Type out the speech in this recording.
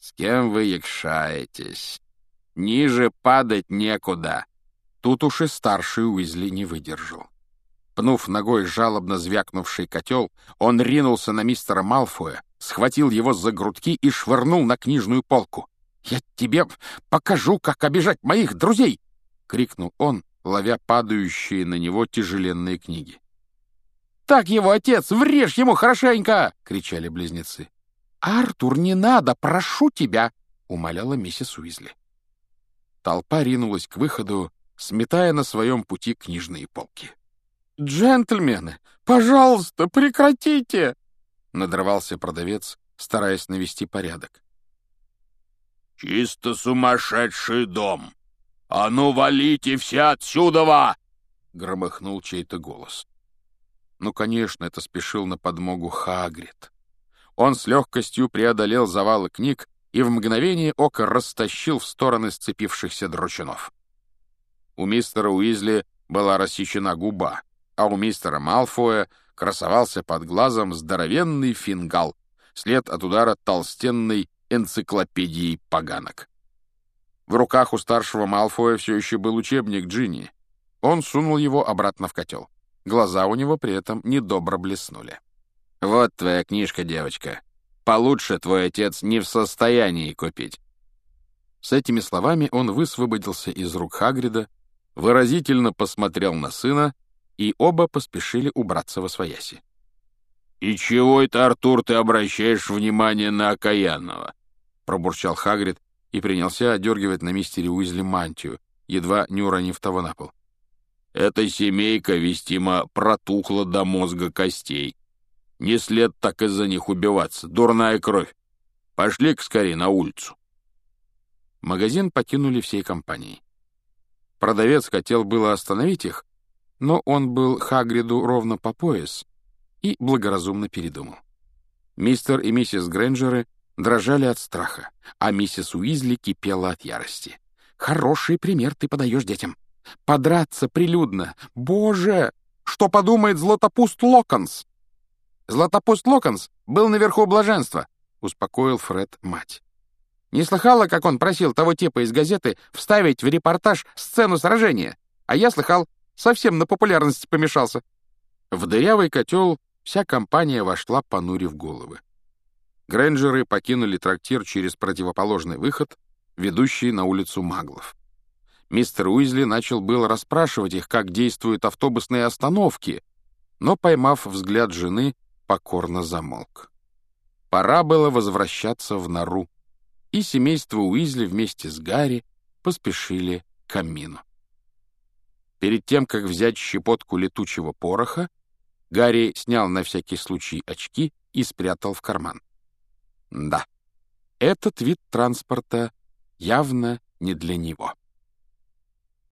«С кем вы якшаетесь? Ниже падать некуда!» Тут уж и старший Уизли не выдержал. Пнув ногой жалобно звякнувший котел, он ринулся на мистера Малфоя, схватил его за грудки и швырнул на книжную полку. «Я тебе покажу, как обижать моих друзей!» — крикнул он, ловя падающие на него тяжеленные книги. «Так его, отец! Врежь ему хорошенько!» — кричали близнецы. «Артур, не надо, прошу тебя!» — умоляла миссис Уизли. Толпа ринулась к выходу, сметая на своем пути книжные полки. «Джентльмены, пожалуйста, прекратите!» — надрывался продавец, стараясь навести порядок. «Чисто сумасшедший дом! А ну, валите все отсюда!» — громыхнул чей-то голос. Ну, конечно, это спешил на подмогу Хагрид. Он с легкостью преодолел завалы книг и в мгновение ока растащил в стороны сцепившихся дручунов. У мистера Уизли была рассечена губа, а у мистера Малфоя красовался под глазом здоровенный фингал, след от удара толстенной энциклопедией поганок. В руках у старшего Малфоя все еще был учебник Джинни. Он сунул его обратно в котел. Глаза у него при этом недобро блеснули. «Вот твоя книжка, девочка. Получше твой отец не в состоянии купить». С этими словами он высвободился из рук Хагрида, выразительно посмотрел на сына, и оба поспешили убраться во свояси. «И чего это, Артур, ты обращаешь внимание на окаянного?» — пробурчал Хагрид и принялся одергивать на мистере Уизли мантию, едва не уронив того на пол. Эта семейка вестимо протухла до мозга костей. Не след так из-за них убиваться, дурная кровь. Пошли-ка скорее на улицу. Магазин покинули всей компанией. Продавец хотел было остановить их, но он был Хагриду ровно по пояс и благоразумно передумал. Мистер и миссис Грэнджеры дрожали от страха, а миссис Уизли кипела от ярости. «Хороший пример ты подаешь детям. Подраться прилюдно. Боже! Что подумает Златопуст Локонс? Златопуст Локонс был наверху блаженства, успокоил Фред мать. Не слыхала, как он просил того типа из газеты вставить в репортаж сцену сражения? А я слыхал, совсем на популярности помешался. В дырявый котел вся компания вошла, понурив головы. Грэнджеры покинули трактир через противоположный выход, ведущий на улицу Маглов. Мистер Уизли начал было расспрашивать их, как действуют автобусные остановки, но, поймав взгляд жены, покорно замолк. Пора было возвращаться в нору, и семейство Уизли вместе с Гарри поспешили к камину. Перед тем, как взять щепотку летучего пороха, Гарри снял на всякий случай очки и спрятал в карман. Да, этот вид транспорта явно не для него.